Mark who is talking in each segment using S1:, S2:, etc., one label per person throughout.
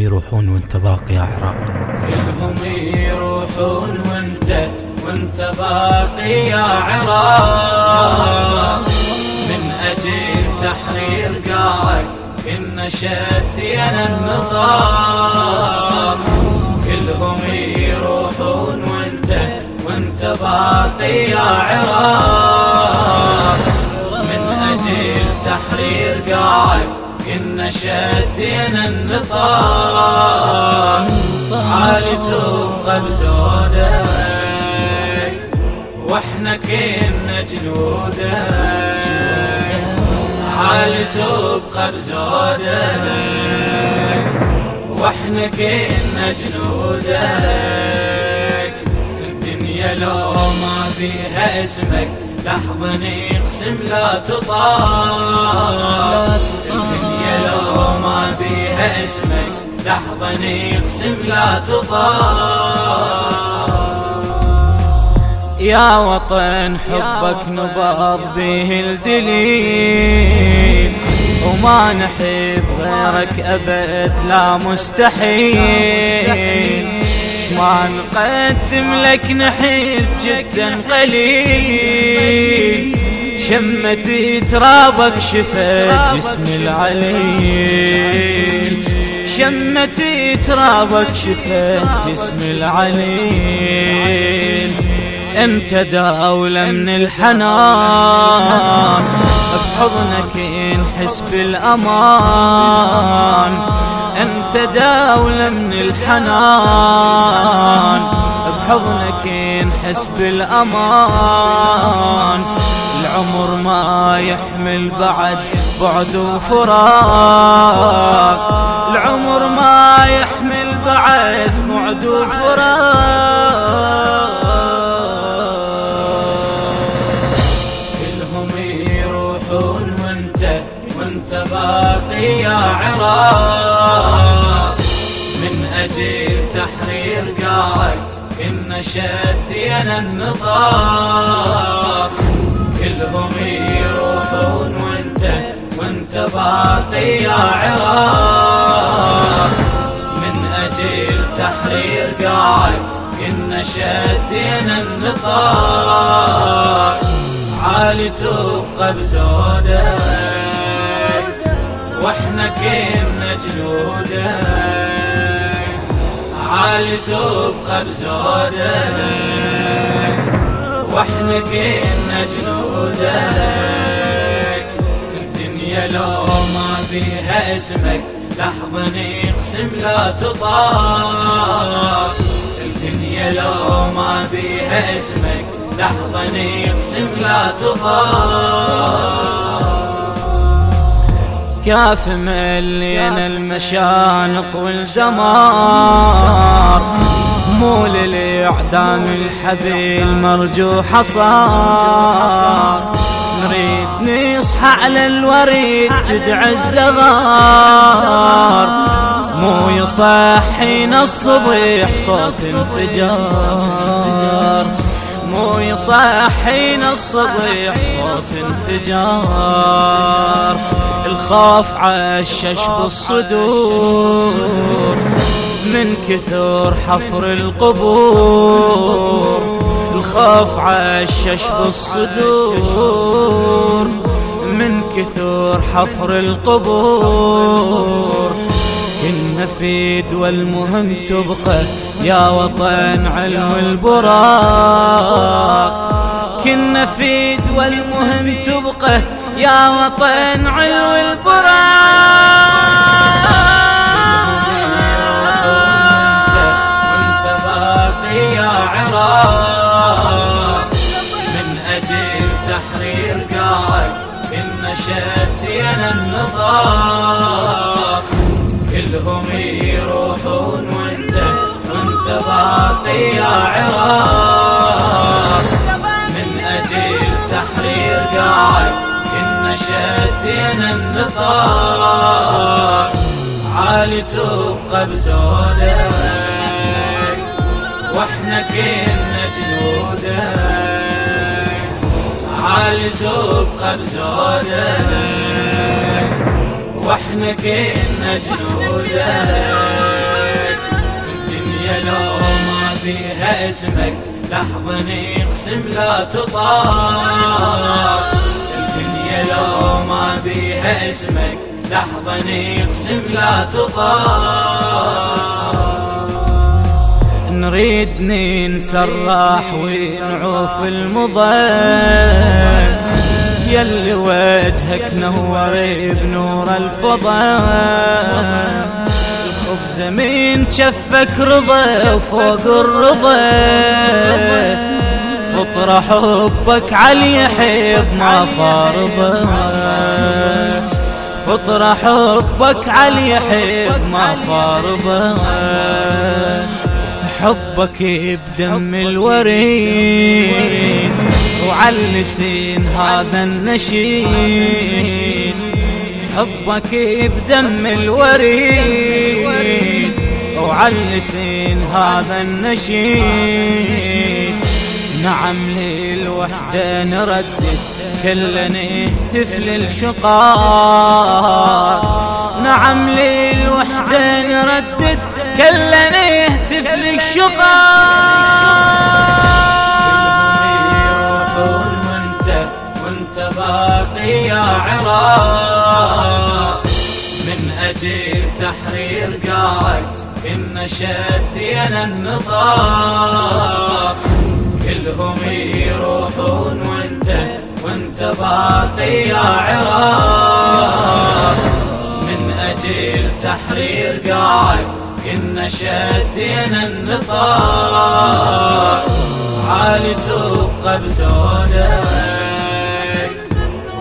S1: يروحون وانت باقي يا عراق.
S2: كلهم يروحون وانت وانت باقي يا عراق. من أجل تحرير قاعد كنا شدينا النطاق. كلهم يروحون وانت وانت باقي يا عراق. من أجل تحرير قاعد كنا شدينا النطاق عالي تبقى بزودك وإحنا كنا جنودك عالي تبقى بزودك وإحنا كنا جنودك الدنيا لو ما فيها اسمك لحظة نقسم لا تطاق الدنيا لو ما فيها اسمك لحظة نقسم لا تطاق
S3: يا وطن حبك نبض به الدليل وما نحب غيرك أبد لا مستحيل. ما نقدم لك نحس جدا قليل. شمت ترابك شفت جسم العليل. شمت ترابك شفت جسم العليل. أنت دولة من الحنان. بحضنك نحس بالأمان. أنت دولة من الحنان بحضنك نحس بالأمان. العمر ما يحمل بعد بعد وفراق. العمر ما يحمل بعد بعد وفراق.
S2: كنا شدينا النطاق. كلهم يروحون وانت وانت باقي يا عراق. من أجل تحرير قاعد كنا شدينا النطاق. عالي تبقى بزودك وإحنا كنا جنودك عالي تبقى بزودك وإحنا كنا جنودك. الدنيا لو ما فيها اسمك لحظة نقسم لا تطاق. الدنيا لو ما فيها اسمك لحظة نقسم لا تطاق.
S3: كاف ملينا المشانق والدمار مو للإعدام الحبيل مرجو حصار نريد نصحى على الوريد تدعى الزغار. مو يصحينا الصبيح صوت انفجار. مو يصحينا الصبيح صوت انفجار. الخوف عشش بالصدور. من كثر حفر القبور. الخوف عشش بالصدور. من كثر حفر القبور. كنا في دول مهم تبقى يا وطن علم البراق كنا في دول مهم تبقى يا وطن علو
S2: وانت باقي يا عراق من أجل تحرير قاعد كنا شدينا النطاق. شدينا النطاق. عالي تبقى بزودك وإحنا كنا جنودك عالي تبقى بزودك وإحنا كنا جنودك الدنيا لو ما فيها اسمك لحظة نقسم لا تطاق. لو ما فيها اسمك لحظة نقسم لا تطاق.
S3: نريد الراح ونعوف المضى يلي وجهك نور بنور الفضاء. وبزمين شفك رضا وفوق الرضا. فطر حبك علي يحب ما فارضه فطر حبك علي يحب ما فارضه حبك بدم الوريد. وعلى هذا النشيد. حبك بدم الوريد. وعلى هذا النشيد. نعم للوحدة نردد كل نهتف للشقاء نعم للوحدة نردد كل نهتف
S2: يروحون وانت وانت باقي يا عراق من أجل تحرير قاعد كنا شدينا النطاق كلهم يروحون وانت وانت باقي يا عراق. من أجل تحرير قاعد كنا شدينا النطاق. عالي تبقى بزودك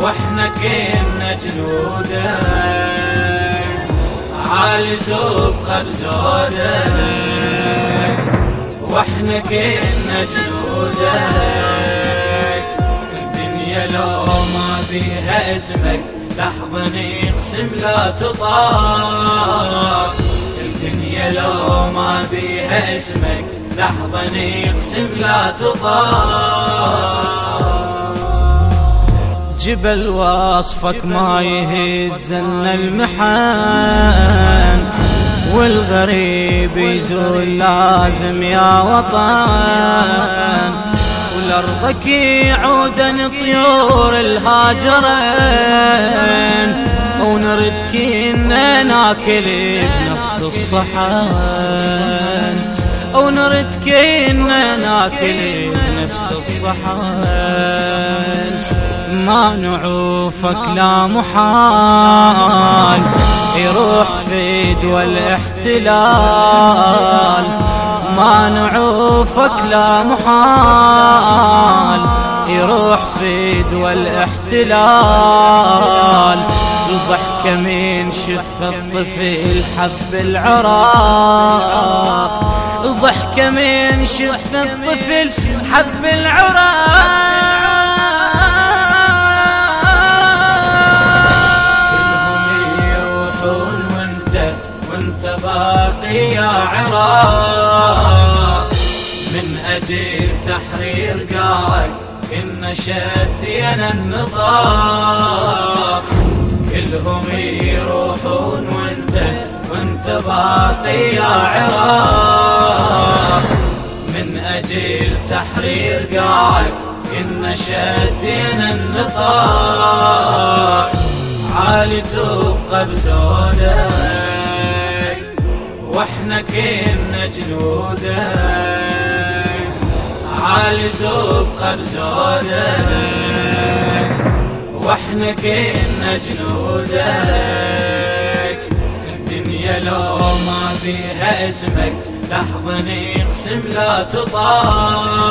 S2: وإحنا كنا جنودك. عالي تبقى بزودك. وإحنا كنا جنودك الدنيا لو ما فيها اسمك لحظة نقسم لا تطاق. الدنيا لو ما بيها اسمك لحظة نقسم لا تطاق.
S3: جبل وصفك ما يهزن المحن. والغريب يزول لازم يا وطن. ولأرضك يعودن طيور الهاجرين. ونرد كنا ناكل بنفس الصحن. ونرد كنا ناكل بنفس الصحن. ما نعوفك لا محال. يروح في دول الاحتلال ما نعوفك لا محال يروح في دول الاحتلال الضحكة من شف الطفل حب العراق. الضحكة من شف الطفل حب
S2: كلهم أجل تحرير قاعد كنا شدينا النطاق كلهم يروحون وانت وانت باقي يا عراق. من أجل تحرير قاعد كنا شدينا النطاق عالي تبقى بزودك وإحنا كنا جنودك. عالي تبقى بزودك وإحنا كنا جنودك. الدنيا لو ما فيها اسمك لحظة نقسم لا تطاق.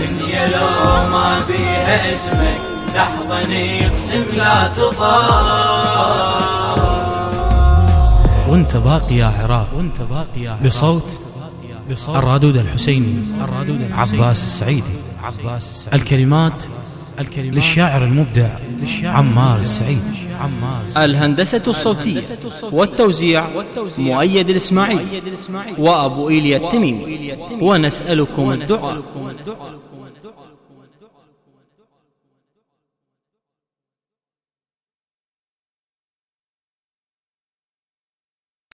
S2: الدنيا لو ما فيها اسمك لحظة نقسم لا تطاق.
S1: وانت باقي يا عراق. وانت باقي يا عراق. بصوت الرادود الحسيني الرادود عباس السعيدي. عباس السعيدي. الكلمات الكلمات للشاعر المبدع عمار السعيدي.
S4: الهندسة الصوتية والتوزيع مؤيد الإسماعيل. وأبو إيليا التميمي. ونسألكم الدعاء.